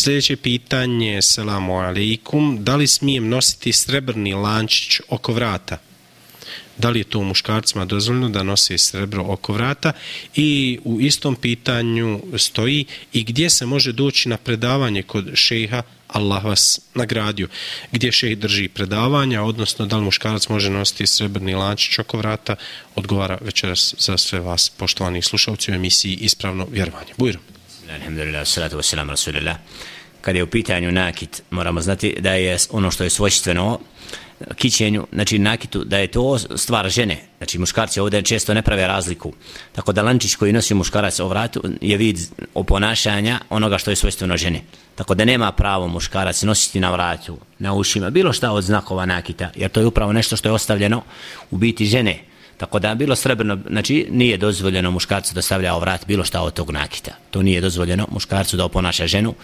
Sljedeće pitanje, selamu alaikum, da li smijem nositi srebrni lančić oko vrata? da li je to muškarcima dozvoljeno da nose srebro oko vrata i u istom pitanju stoji i gdje se može doći na predavanje kod šeha Allah vas nagradio. Gdje šeh drži predavanja, odnosno da li muškarac može nositi srebrni lančić oko vrata, odgovara večeras za sve vas, poštovani slušalci u emisiji Ispravno vjerovanje. Bujro. Alhamdulillah, salatu wasalam, rasulillah. Kada je u pitanju nakit, moramo znati da je ono što je svojstveno kićenju, znači nakitu, da je to stvar žene. Znači muškarci ovdje često ne prave razliku. Tako da lančić koji nosi muškarac o vratu je vid oponašanja onoga što je svojstveno žene. Tako da nema pravo muškarac nositi na vratu, na ušima, bilo šta od znakova nakita, jer to je upravo nešto što je ostavljeno u biti žene. Tako da bilo srebrno, znači nije dozvoljeno muškarcu da stavlja o vrat bilo šta od tog nakita. To nije dozvoljeno muškarcu da oponaša ženu,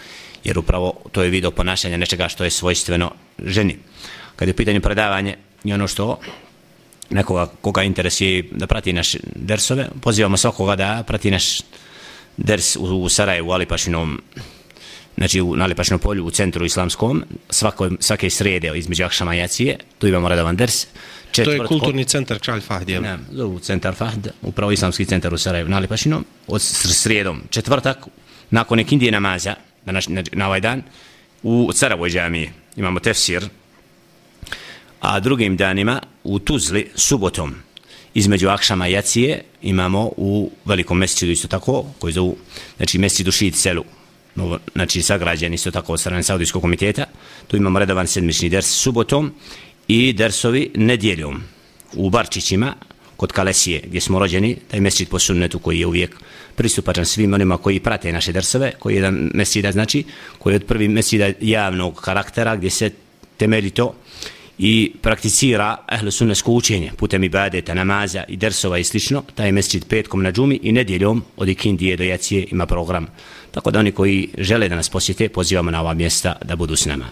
jer upravo to je vid ponašanja nečega što je svojstveno ženi kad je u pitanju predavanje i ono što nekoga koga interesuje da prati naš dersove, pozivamo svakoga da prati naš ders u, u Sarajevu, u Alipašinom, znači u Alipašinom polju, u centru islamskom, svako, svake srede između Akšama i Jacije, tu imamo redovan ders. Četvrtko, to je kulturni centar Kralj Fahd, jel? Ne, zovu centar Fahd, upravo islamski centar u Sarajevu, na Alipašinom, od sredom, četvrtak, nakon nekindije namaza, na, naš, na, na ovaj dan, u Caravoj džamiji imamo tefsir, a drugim danima u Tuzli subotom između Akšama i Jacije imamo u velikom mesičidu isto tako koji zovu znači mesičidu Šid Selu novo, znači sagrađen isto tako od strane Saudijskog komiteta. Tu imamo redovan sedmični ders subotom i dersovi nedjeljom u Barčićima kod Kalesije gdje smo rođeni. Taj mesčit po sunnetu koji je uvijek pristupačan svim onima koji prate naše dersove koji je jedan mesida znači koji je od prvi mesida javnog karaktera gdje se temeljito i prakticira ehlu sunnesko učenje putem ibadeta, namaza i dersova i slično, taj mesčid petkom na džumi i nedjeljom od ikindije do jacije ima program. Tako da oni koji žele da nas posjete, pozivamo na ova mjesta da budu s nama.